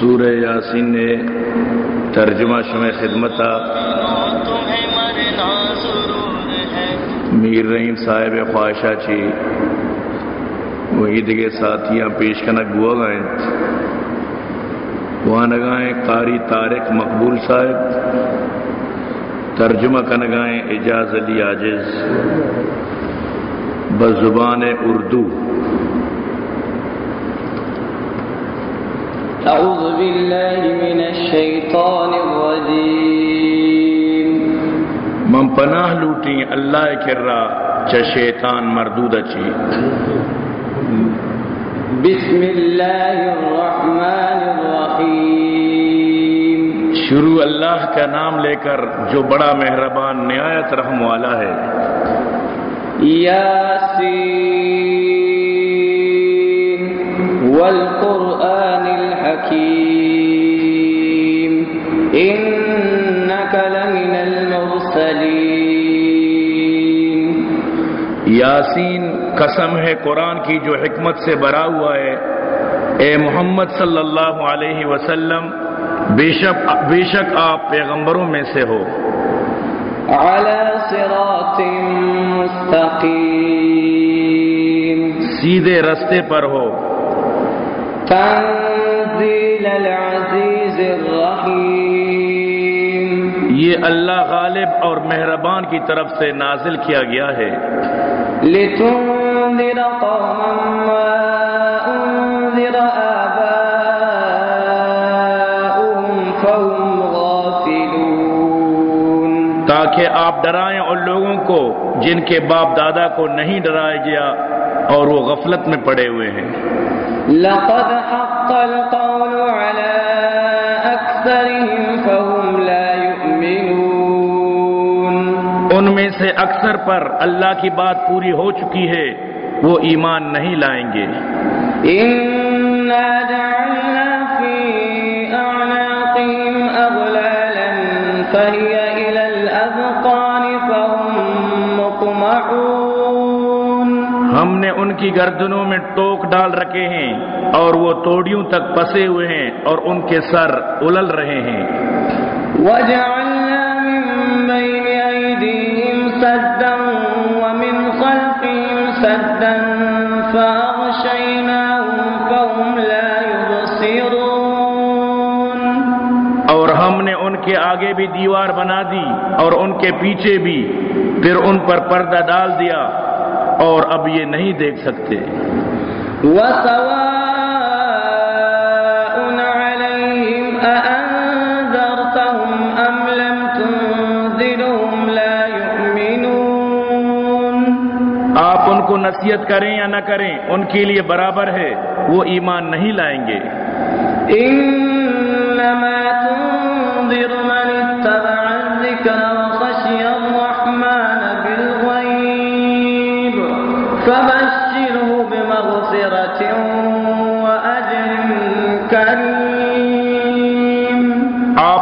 سورہ یاسین نے ترجمہ شمع خدمت میر رحیم صاحب خواہشہ چی وہی دگے ساتھیاں پیش کنک گوا گائیں وہاں نگائیں قاری طارق مقبول صاحب۔ ترجمہ کنگائیں اجاز علی عاجز۔ بزبان اردو۔ أعوذ بالله من الشيطان الرجيم. من پناہ لوٹیں اللہ کرا چ شیطان مردود اچھی بسم الله الرحمن الرحيم شروع اللہ کا نام لے کر جو بڑا مہربان نہایت رحم والا ہے. ياسين یاسین قسم ہے قرآن کی جو حکمت سے بھرا ہوا ہے۔ اے محمد صلی اللہ علیہ وسلم بے شک بے شک آپ پیغمبروں میں سے ہو۔ صراط مستقيم سیدھے رستے پر ہو۔ تنزيل العزيز الرحيم یہ اللہ غالب اور مہربان کی طرف سے نازل کیا گیا ہے۔ لتنذر قوما ما أنذر آباؤهم فهم غافلون. تاکہ آپ ڈرائیں ان لوگوں کو جن کے باپ دادا کو نہیں ڈرایا گیا اور وہ غفلت میں پڑے ہوئے ہیں۔ لقد حق القول على أكثرهم اکثر پر اللہ کی بات پوری ہو چکی ہے وہ ایمان نہیں لائیں گے۔ ہم نے ان کی گردنوں میں ٹوک ڈال رکھے ہیں اور وہ توڑیوں تک پسے ہوئے ہیں اور ان کے سر الل رہے ہیں۔ وجعلنا سدا ومن خلفهم سدا فأغشيناهم فهم لا يبصرون اور ہم نے ان کے آگے بھی دیوار بنا دی اور ان کے پیچھے بھی پھر ان پر پردہ ڈال دیا اور اب یہ نہیں دیکھ سکتے۔ وسواء کو نصیحت کریں یا نہ کریں، ان کے لیے برابر ہے، وہ ایمان نہیں لائیں گے۔ إنما تنذر من اتبع الذكر وخشي الرحمن بالغيب فبشره بمغفرة وأجر كريم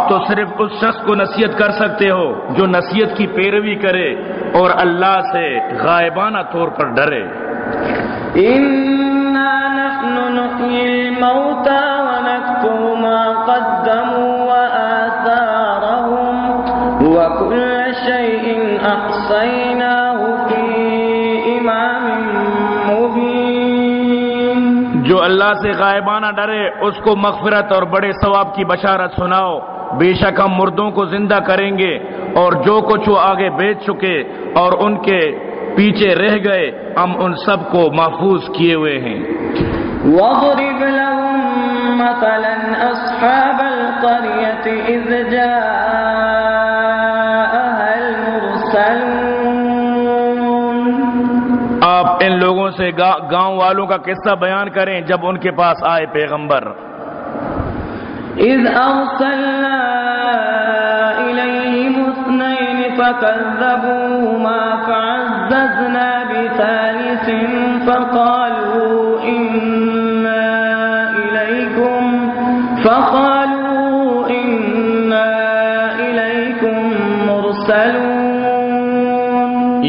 آپ تو صرف اس شخص کو نصیحت کر سکتے ہو جو نصیحت کی پیروی کرے اور اللہ سے غائبانہ طور پر ڈرے۔ جو اللہ سے غائبانہ ڈرے اس کو مغفرت اور بڑے ثواب کی بشارت سناؤ۔ بے شک ہم مردوں کو زندہ کریں گے اور جو کچھ وہ آگے بیچ چکے اور ان کے پیچھے رہ گئے ہم ان سب کو محفوظ کیے ہوئے ہیں۔ لهم مثلا أصحاب القرية إذ جاءها المرسلون. آپ ان لوگوں سے گا- گاؤں والوں کا قصہ بیان کریں جب ان کے پاس آئے پیغمبر۔ إذ أرسلنا إليهم اثنين فكذبوهما فعززنا بثالث فقالوا إنا إليكم فقالوا إنا إليكم مرسلون.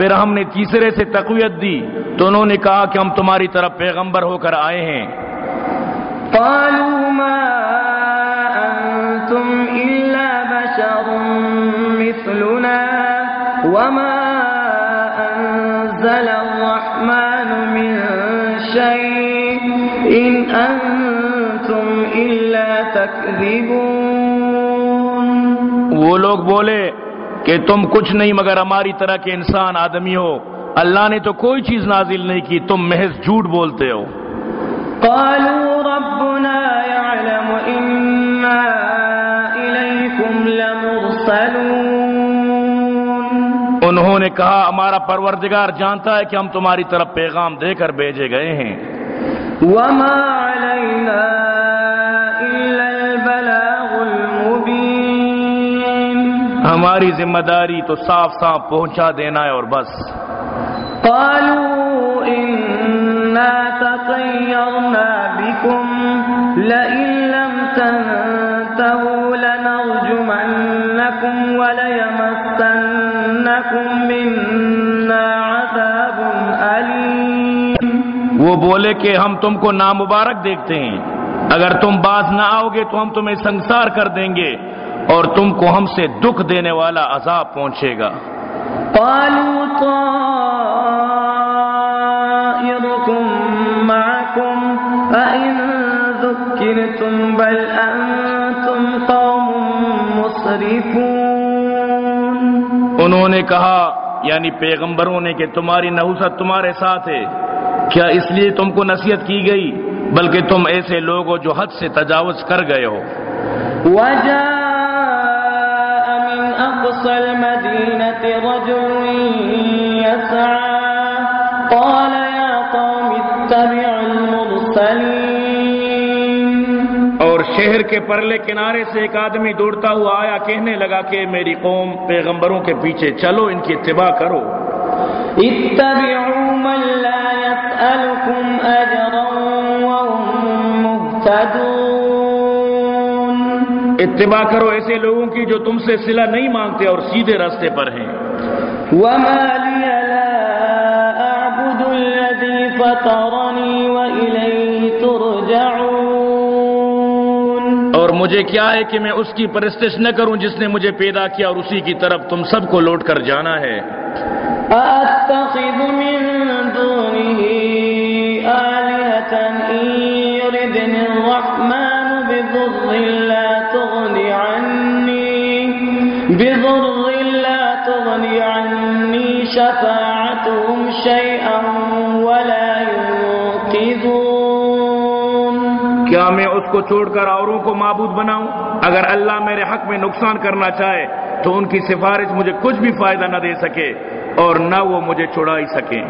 ان پھر ہم نے تیسرے سے تقویت دی تو انہوں نے کہا کہ ہم تمہاری طرف پیغمبر ہو کر آئے ہیں۔ قالوا ما أنتم إلا بشر مثلنا وما أنزل الرحمن من شيء إن أنتم إلا تكذبون۔ وہ لوگ بولے کہ تم کچھ نہیں مگر ہماری طرح کے انسان آدمی ہو۔ اللہ نے تو کوئی چیز نازل نہیں کی تم محض جھوٹ بولتے ہو۔ قالوا ربنا يعلم إنا إليكم لمرسلون۔ انہوں نے کہا ہمارا پروردگار جانتا ہے کہ ہم تمہاری طرف پیغام دے کر بھیجے گئے ہیں۔ وما علينا ہماری ذمہ داری تو صاف صاف پہنچا دینا ہے اور بس۔ قالوا إنا تطيرنا بكم لئن لم تنتهوا لنرجمنكم وليمسنكم منا عذاب أليم۔ وہ بولے کہ ہم تم کو نامبارک دیکھتے ہیں۔ اگر تم باز نہ آؤ گے تو ہم تمہیں سنسار کر دیں گے۔ اور تم کو ہم سے دکھ دینے والا عذاب پہنچے گا۔ قالوا طائركم معكم أئن ذكرتم بل أنتم قوم مسرفون۔ انہوں نے کہا یعنی پیغمبروں نے کہ تمہاری نحوست تمہارے ساتھ ہے۔ کیا اس لیے تم کو نصیحت کی گئی؟ بلکہ تم ایسے لوگ ہو جو حد سے تجاوز کر گئے ہو۔ من أقصى المدينة رجل يسعى قال يا قوم اتبعوا المرسلين اور شہر کے پرلے کنارے سے ایک آدمی دوڑتا ہوا آیا کہنے لگا کہ میری قوم پیغمبروں کے پیچھے چلو ان کی اتباع کرو۔ اتبعوا من لا يسألكم أجرا وهم مهتدون۔ اتباع کرو ایسے لوگوں کی جو تم سے صلہ نہیں مانگتے اور سیدھے راستے پر ہیں۔ وما لي لا أعبد الذي فطرني وإليه ترجعون۔ اور مجھے کیا ہے کہ میں اس کی پرستش نہ کروں جس نے مجھے پیدا کیا اور اسی کی طرف تم سب کو لوٹ کر جانا ہے۔ أأتخذ من دونه آلهة إن يردني الرحمن بضر لا تغني عني بضر لا تغني عني شفاعتهم شيئا ولا ينقذون۔ کیا میں اس کو چھوڑ کر اوروں کو معبود بناؤں؟ اگر اللہ میرے حق میں نقصان کرنا چاہے تو ان کی سفارش مجھے کچھ بھی فائدہ نہ دے سکے اور نہ وہ مجھے چھڑا ہی سکیں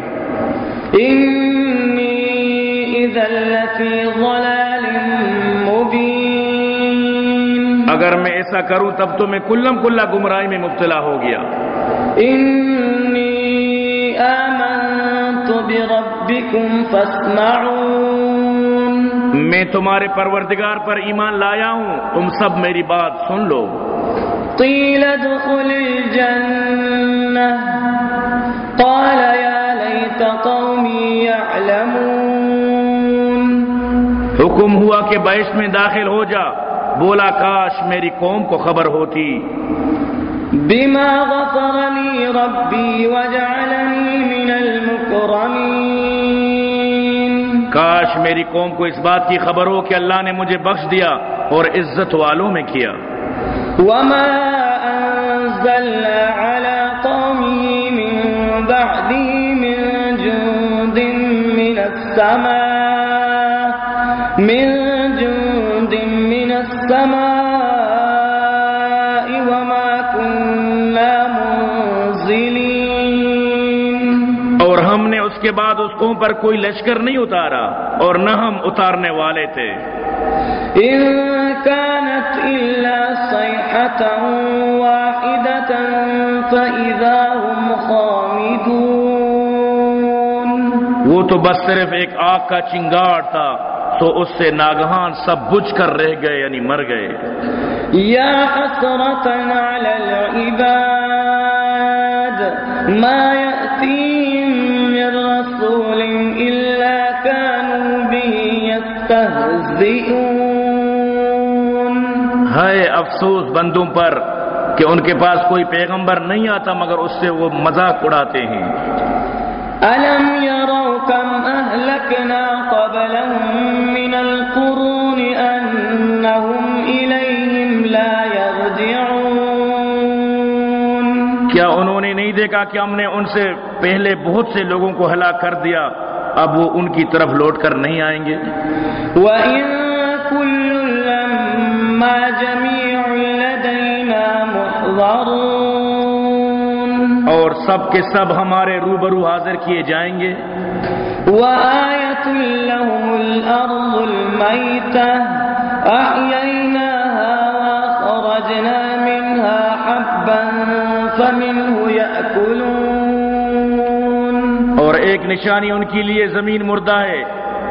إذا لفي ضلال مبين اگر میں ایسا کروں تب تو میں کلم کلا گمراہی میں مبتلا ہو گیا۔ إني آمنت بربكم فاسمعون۔ میں تمہارے پروردگار پر ایمان لایا ہوں۔ تم سب میری بات سن لو۔ قيل ادخل الجنة قال يا ليت قومي يعلمون حکم ہوا کہ بحث میں داخل ہو جا۔ بولا کاش میری قوم کو خبر ہوتی۔ بما غفر لي ربي وجعلني من المكرمين۔ کاش میری قوم کو اس بات کی خبر ہو کہ اللہ نے مجھے بخش دیا اور عزت والوں میں کیا۔ وما أنزلنا على قومه من بعده من جند من السماء قوم پر کوئی لشکر نہیں اتارا اور نہ ہم اتارنے والے تھے۔ إن كانت إلا صيحة واحدة فإذا هم خامدون۔ وہ تو بس صرف ایک آگ کا چنگاڑ تھا تو اس سے ناگہان سب بجھ کر رہ گئے یعنی مر گئے۔ يا حسرة على العباد ما ہے افسوس بندوں پر کہ ان کے پاس کوئی پیغمبر نہیں آتا مگر اس سے وہ مذاق اڑاتے ہیں۔ ألم يروا كم أهلكنا قبلهم من القرون أنهم إليهم لا يرجعون۔ کیا انہوں نے نہیں دیکھا کہ ہم نے ان سے پہلے بہت سے لوگوں کو ہلاک کر دیا؟ اب وہ ان کی طرف لوٹ کر نہیں آئیں گے۔ وإن كل لما جميع لدينا محضرون۔ اور سب کے سب ہمارے روبرو حاضر کیے جائیں گے۔ وآية لهم الأرض الميتة أحييناها وأخرجنا منها حبا فمنه ایک نشانی ان کے لیے زمین مردہ ہے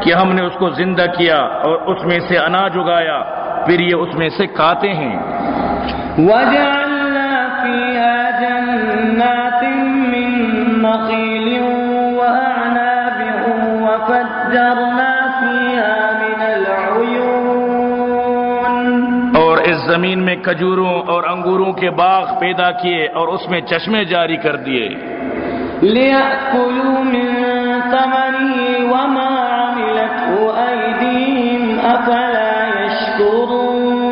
کہ ہم نے اس کو زندہ کیا اور اس میں سے اناج اگایا پھر یہ اس میں سے کھاتے ہیں۔ وجعلنا فيها جنات من نخيل وأعناب وفجرنا فيها من العيون اور اس زمین میں کھجوروں اور انگوروں کے باغ پیدا کیے اور اس میں چشمے جاری کر دیے۔ ليأكلوا من وما عملته أيديهم أفلا يشكرون.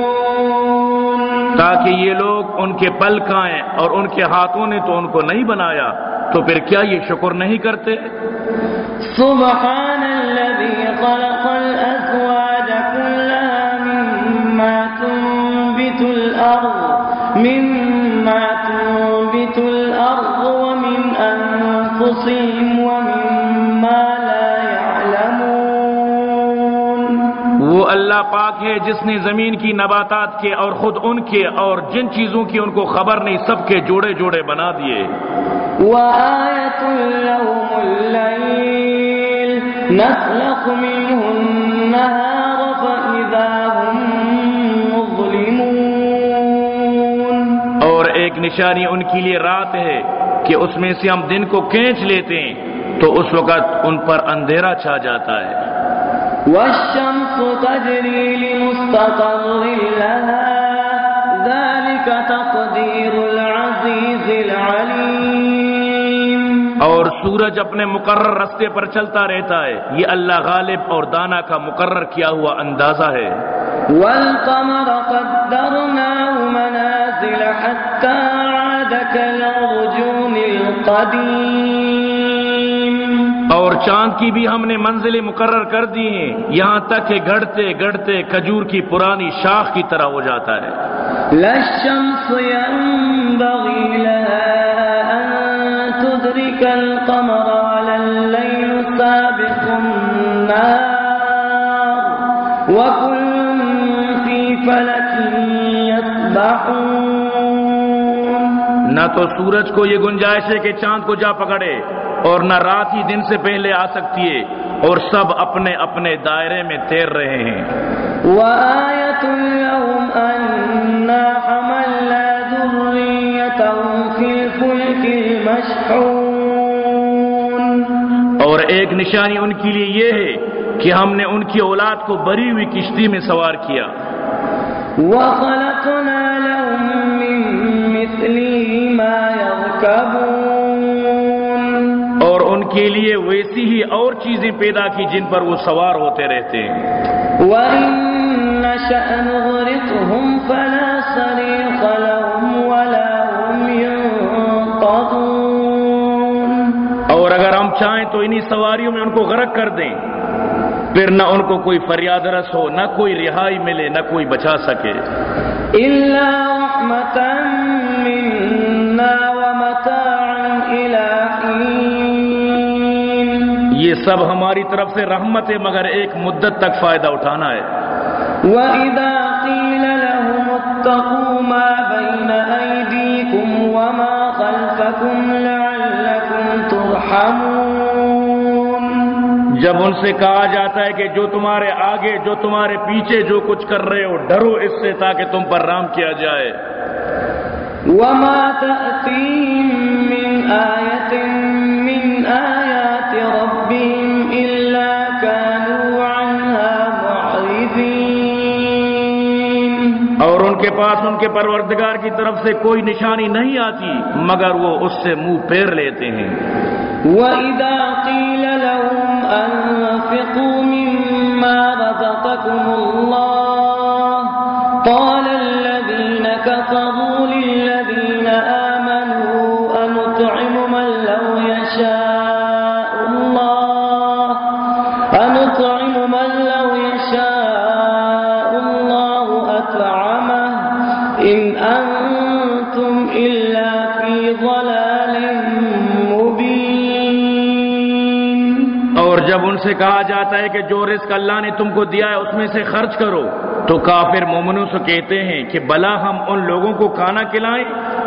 تاکہ یہ لوگ ان کے پل کھائیں اور ان کے ہاتھوں نے تو ان کو نہیں بنایا تو پھر کیا یہ شکر نہیں کرتے؟ سبحان الذي خلق الأزواج كلها مما تنبت الأرض مما پاک ہے جس نے زمین کی نباتات کے اور خود ان کے اور جن چیزوں کی ان کو خبر نہیں سب کے جوڑے جوڑے بنا دیے۔ وآية لهم الليل نسلخ منه النهار فإذا هم مظلمون۔ اور ایک نشانی ان کے لیے رات ہے کہ اس میں سے ہم دن کو کھینچ لیتے ہیں تو اس وقت ان پر اندھیرا چھا جاتا ہے۔ والشمس تجري لمستقر لها. ذلك تقدير العزيز العليم. اور سورج اپنے مقرر رستے پر چلتا رہتا ہے. یہ اللہ غالب اور دانا کا مقرر کیا ہوا اندازہ ہے. والقمر قدرناه منازل حتى عاد كالعرجون القديم. اور چاند کی بھی ہم نے منزلیں مقرر کر دی ہیں۔ یہاں تک کہ گڑتے گڑتے کھجور کی پرانی شاخ کی طرح ہو جاتا ہے۔ لا الشمس ينبغي لها أن تدرك القمر ولا الليل سابق النهار، وكل في فلك يسبحون. تو سورج کو یہ گنجائش ہے کہ چاند کو جا پکڑے اور نہ رات ہی دن سے پہلے آ سکتی ہے اور سب اپنے اپنے دائرے میں تیر رہے ہیں۔ اور ایک نشانی ان کے لیے یہ ہے کہ ہم نے ان کی اولاد کو بری ہوئی کشتی میں سوار کیا۔ وخلقنا يركبون اور ان کے لیے ویسی ہی اور چیزیں پیدا کی جن پر وہ سوار ہوتے رہتے ہیں۔ وإن نشأ نغرقهم فلا صريخ لهم ولا هم ينقذون اور اگر ہم چاہیں تو انہی سواریوں میں ان کو غرق کر دیں۔ پھر نہ ان کو کوئی فریاد رس ہو نہ کوئی رہائی ملے نہ کوئی بچا سکے۔ رحمة سب ہماری طرف سے رحمت ہے مگر ایک مدت تک فائدہ اٹھانا ہے۔ وإذا قيل لهم اتقوا ما بين أيديكم وما خلفكم لعلكم ترحمون۔ جب ان سے کہا جاتا ہے کہ جو تمہارے آگے جو تمہارے پیچھے جو کچھ کر رہے ہو ڈرو اس سے تاکہ تم پر رام کیا جائے۔ وما تأتيهم من آية پاس ان کے پروردگار کی طرف سے کوئی نشانی نہیں آتی، مگر وہ اس سے منہ پیر لیتے ہیں۔ وَإِذَا قِيلَ لَهُمْ أَنفِقُوا مِمَّا رَزَقَكُمُ اللَّهُ قَالَ جب ان سے کہا جاتا ہے کہ جو رزق اللہ نے تم کو دیا ہے اس میں سے خرچ کرو۔ تو کافر مومنوں سے کہتے ہیں کہ بلا ہم ان لوگوں کو کھانا کھلائیں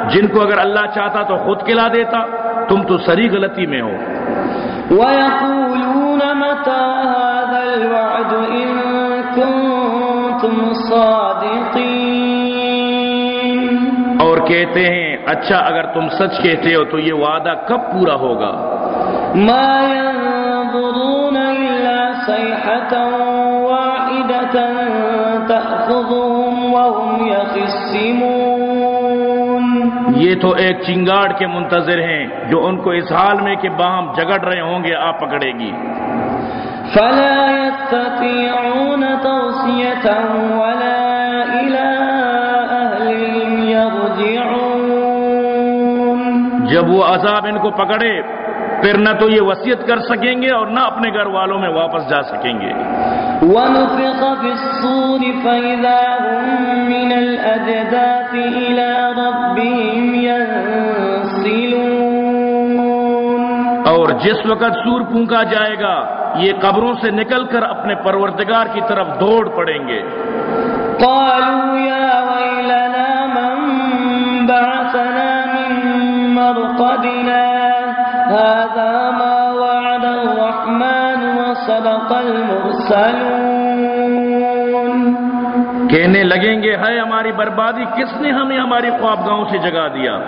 جن کو اگر اللہ چاہتا تو خود کھلا دیتا۔ تم تو سری غلطی میں ہو۔ ويقولون متى هذا الوعد إن كنتم صادقين۔ اور کہتے ہیں اچھا اگر تم سچ کہتے ہو تو یہ وعدہ کب پورا ہوگا؟ ما صيحة واحدة تأخذهم وهم يخصمون. یہ تو ایک چنگاڑ کے منتظر ہیں جو ان کو اس حال میں کہ باہم جگڑ رہے ہوں گے آ پکڑے گی۔ فلا يستطيعون توصية ولا إلى أهلهم يرجعون. جب وہ عذاب ان کو پکڑے پھر نہ تو یہ وصیت کر سکیں گے اور نہ اپنے گھر والوں میں واپس جا سکیں گے۔ ونفخ في الصور فإذا هم من الأجداث إلى ربهم ينسلون۔ اور جس وقت سور پھونکا جائے گا یہ قبروں سے نکل کر اپنے پروردگار کی طرف دوڑ پڑیں گے۔ قالوا يا ويلنا من بعثنا من مرقدنا کہنے لگیں گے ہے ہماری بربادی کس نے ہمیں ہماری خوابگاہوں سے جگا دیا؟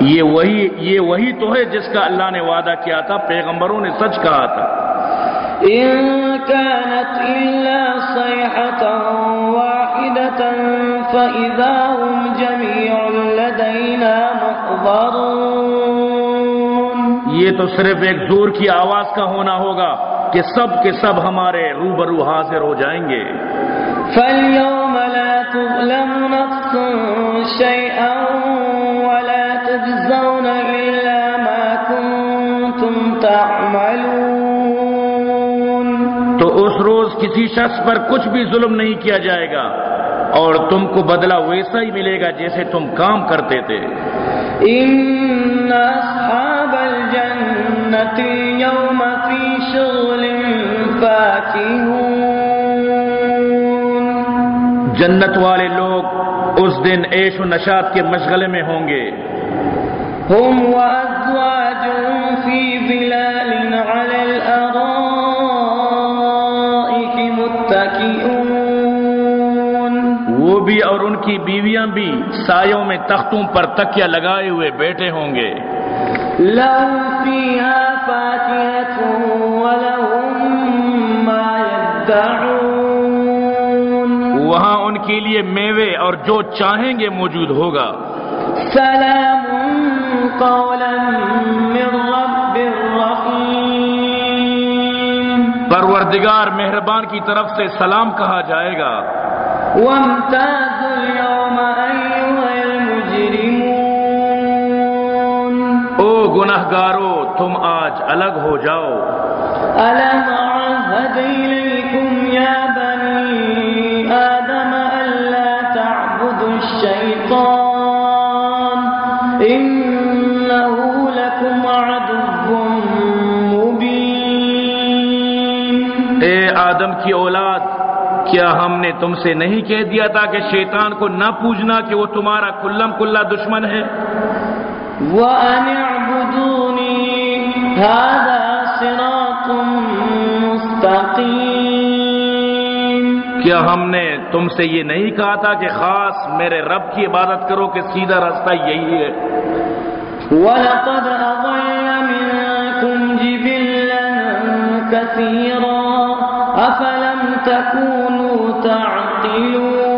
یہ وہی یہ وہی تو ہے جس کا اللہ نے وعدہ کیا تھا پیغمبروں نے سچ کہا تھا۔ إن كانت إلا صيحة واحدة فإذا هم جميع لدينا محضرون۔ یہ تو صرف ایک زور کی آواز کا ہونا ہوگا۔ کہ سب کے سب ہمارے روبرو حاضر ہو جائیں گے۔ فاليوم لا تظلم نفس شيئا ولا تجزون إلا ما كنتم تعملون۔ تو اس روز کسی شخص پر کچھ بھی ظلم نہیں کیا جائے گا اور تم کو بدلہ ویسا ہی ملے گا جیسے تم کام کرتے تھے۔ إن أصحاب الجنة اليوم في شغل فاكهون جنت والے لوگ اس دن عیش و نشات کے مشغلے میں ہوں گے۔ هم وأزواجهم في ظلال على الأرائك متكئون وہ بھی اور ان کی بیویاں بھی سایوں میں تختوں پر تکیا لگائے ہوئے بیٹھے ہوں گے۔ لهم فيها وہاں ان کے لیے میوے اور جو چاہیں گے موجود ہوگا۔ سلام قولا من رب رحيم پروردگار مہربان کی طرف سے سلام کہا جائے گا۔ اليوم المجرمون. او گناہ گارو تم آج الگ ہو جاؤ۔ ألم عهد إليكم يا بني آدم ألا تعبدوا الشيطان إنه لكم عدو مبين. اے آدم کی اولاد کیا ہم نے تم سے نہیں کہہ دیا تھا کہ شیطان کو نہ پوجنا کہ وہ تمہارا کلم کلا دشمن ہے؟ وأن اعبدوني هذا کیا ہم نے تم سے یہ نہیں کہا تھا کہ خاص میرے رب کی عبادت کرو کہ سیدھا راستہ یہی ہے؟ ولقد أضل منكم جبلا كثيرا. أفلم تكونوا تعقلون؟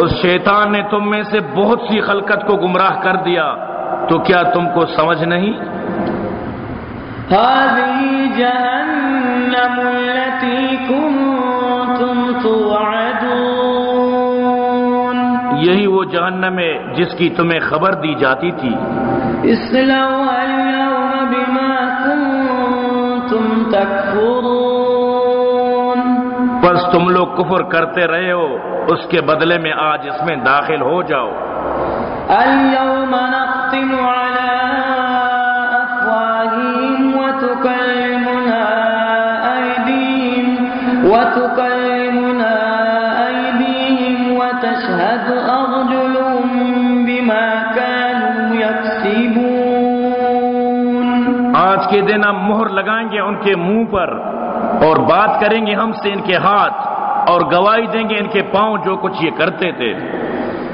اس شیطان نے تم میں سے بہت سی خلقت کو گمراہ کر دیا تو کیا تم کو سمجھ نہیں؟ هذه جهنم التي كنتم توعدون. یہی وہ جہنم ہے جس کی تمہیں خبر دی جاتی تھی۔ اليوم بما كنتم تكفرون. بس تم لوگ کفر کرتے رہے ہو اس کے بدلے میں آج اس میں داخل ہو جاؤ۔ اليوم نختم على آج کے دن ہم مہر لگائیں گے ان کے منہ پر اور بات کریں گے ہم سے ان کے ہاتھ اور گواہی دیں گے ان کے پاؤں جو کچھ یہ کرتے تھے۔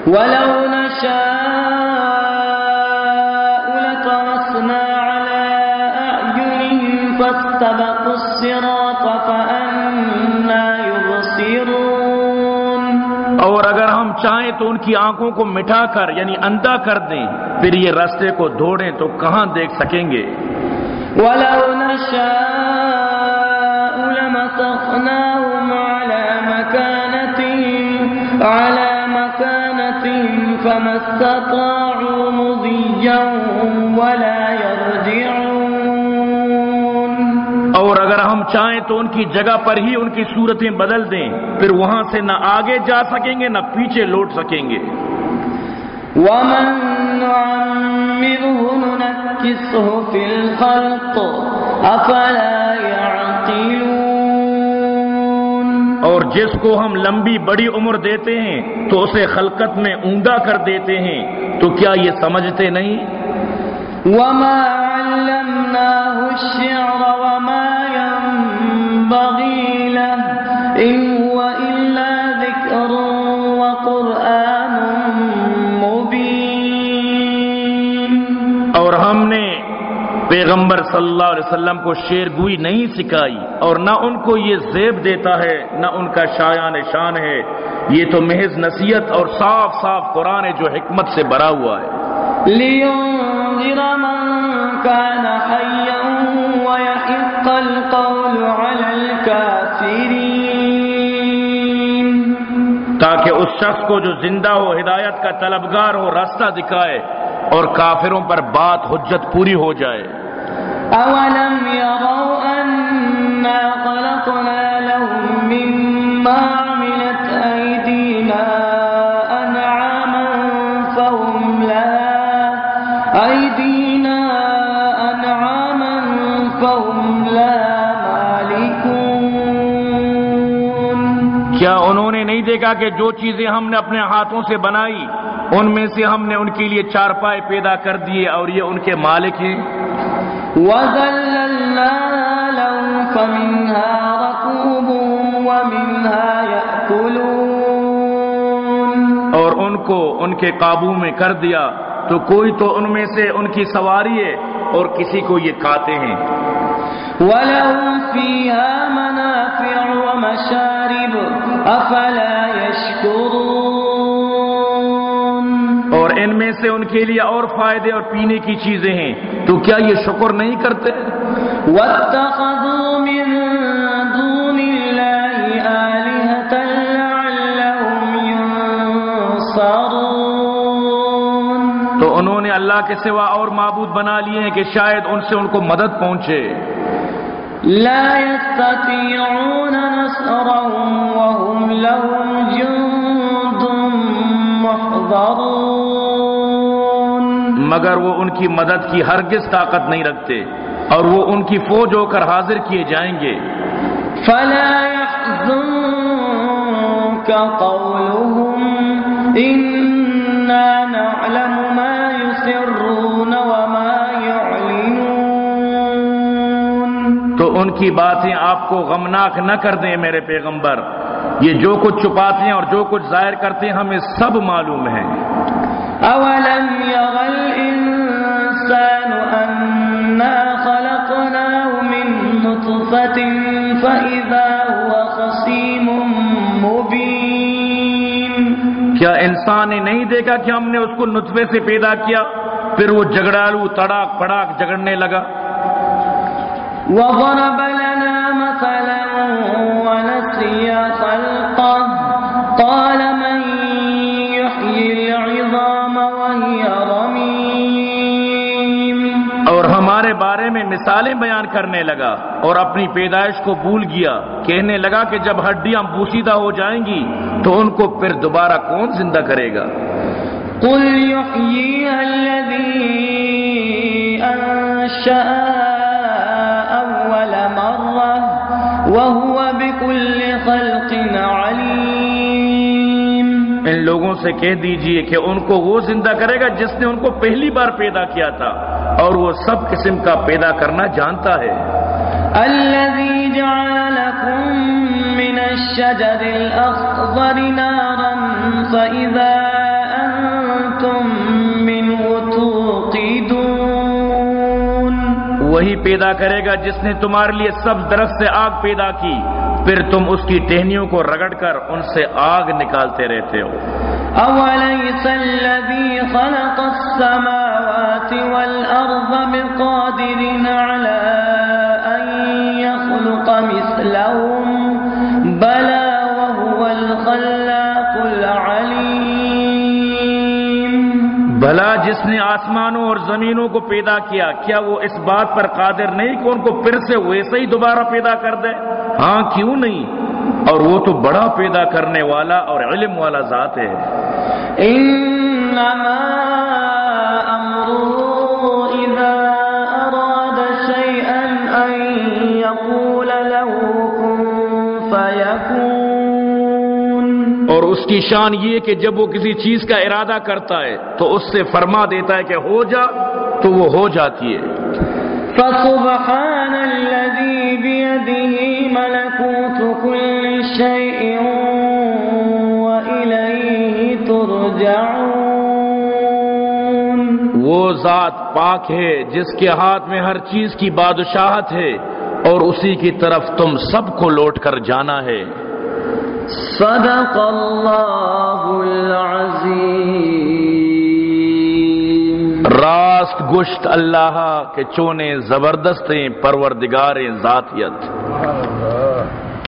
ولو نشاء لطمسنا على أعينهم فاستبقوا الصراط فأنا يبصرون۔ اور اگر ہم چاہیں تو ان کی آنکھوں کو مٹا کر یعنی اندھا کر دیں پھر یہ راستے کو دھوڑیں تو کہاں دیکھ سکیں گے؟ ولو نشاء لمسخناهم على مكانتهم على مكانتهم فما استطاعوا مضيا ولا يرجعون. اور اگر ہم چاہیں تو ان کی جگہ پر ہی ان کی صورتیں بدل دیں پھر وہاں سے نہ آگے جا سکیں گے نہ پیچھے لوٹ سکیں گے۔ ومن نعمره ننكسه في الخلق أفلا يعقلون اور جس کو ہم لمبی بڑی عمر دیتے ہیں تو اسے خلقت میں اوندا کر دیتے ہیں تو کیا یہ سمجھتے نہیں؟ وما علمناه الشعر وما ينبغي له إن پیغمبر صلی اللہ علیہ وسلم کو شیر گوئی نہیں سکھائی اور نہ ان کو یہ زیب دیتا ہے نہ ان کا شایان شان ہے۔ یہ تو محض نصیحت اور صاف صاف قرآن ہے جو حکمت سے بھرا ہوا ہے۔ تاکہ اس شخص کو جو زندہ ہو ہدایت کا طلبگار ہو راستہ دکھائے اور کافروں پر بات حجت پوری ہو جائے۔ أولم يروا أنا خلقنا لهم مما عملت أيدينا أنعاما فهم أيدينا أنعاما فهم مالكون. کیا انہوں نے نہیں دیکھا کہ جو چیزیں ہم نے اپنے ہاتھوں سے بنائی، ان میں سے ہم نے ان کے لیے چارپائے پیدا کر دیے اور یہ ان کے مالک ہیں؟ وذللناها لهم فمنها ركوبهم ومنها يأكلون اور ان کو ان کے قابو میں کر دیا تو کوئی تو ان میں سے ان کی سواری ہے اور کسی کو یہ کھاتے ہیں۔ ولهم فيها منافع ومشارب أفلا يشكرون میں سے ان کے لیے اور فائدے اور پینے کی چیزیں ہیں۔ تو کیا یہ شکر نہیں کرتے؟ تو انہوں نے اللہ کے سوا اور معبود بنا لیے ہیں کہ شاید ان سے ان کو مدد پہنچے۔ لا يستطيعون نصرهم مگر وہ ان کی مدد کی ہرگز طاقت نہیں رکھتے اور وہ ان کی فوج ہو کر حاضر کیے جائیں گے۔ فلا يحزنك قولهم إنا نعلم ما يسرون وما يعلنون۔ تو ان کی باتیں آپ کو غمناک نہ کر دیں میرے پیغمبر یہ جو کچھ چھپاتے ہیں اور جو کچھ ظاہر کرتے ہیں ہمیں سب معلوم ہے أولم ير الإنسان أنا خلقناه من نطفة فإذا هو خصيم مبين. کیا انسان نے نہیں دیکھا کہ ہم نے اس کو نطفے سے پیدا کیا؟ پھر وہ جگڑالو تڑاک پڑاک جگڑنے لگا۔ وضرب لنا مثلا ونسي خلقه۔ مثالیں بیان کرنے لگا اور اپنی پیدائش کو بھول گیا۔ کہنے لگا کہ جب ہڈیاں بوسیدہ ہو جائیں گی تو ان کو پھر دوبارہ کون زندہ کرے گا؟ قل يحييها الذي مرة وهو بكل خلق عليم لوگوں سے کہہ دیجیے کہ ان کو وہ زندہ کرے گا جس نے ان کو پہلی بار پیدا کیا تھا اور وہ سب قسم کا پیدا کرنا جانتا ہے۔ جعل لكم من الشجر الأخضر نارا فإذا وہی پیدا کرے گا جس نے تمہارے لیے سب درخت سے آگ پیدا کی۔ پھر تم اس کی ٹہنیوں کو رگڑ کر ان سے آگ نکالتے رہتے ہو۔ اولیس الذی خلق السماوات والارض بقادر علی بھلا جس نے آسمانوں اور زمینوں کو پیدا کیا کیا وہ اس بات پر قادر نہیں کہ ان کو پھر سے ویسے ہی دوبارہ پیدا کر دے؟ ہاں کیوں نہیں؟ اور وہ تو بڑا پیدا کرنے والا اور علم والا ذات ہے۔ انما کی شان یہ کہ جب وہ کسی چیز کا ارادہ کرتا ہے تو اس سے فرما دیتا ہے کہ ہو جا تو وہ ہو جاتی ہے۔ فسبحان الذي بيده ملكوت كل شيء وإليه ترجعون۔ وہ ذات پاک ہے جس کے ہاتھ میں ہر چیز کی بادشاہت ہے اور اسی کی طرف تم سب کو لوٹ کر جانا ہے۔ صدق اللہ راست گشت اللہ کے چونے زبردست پروردگار ذاتیت۔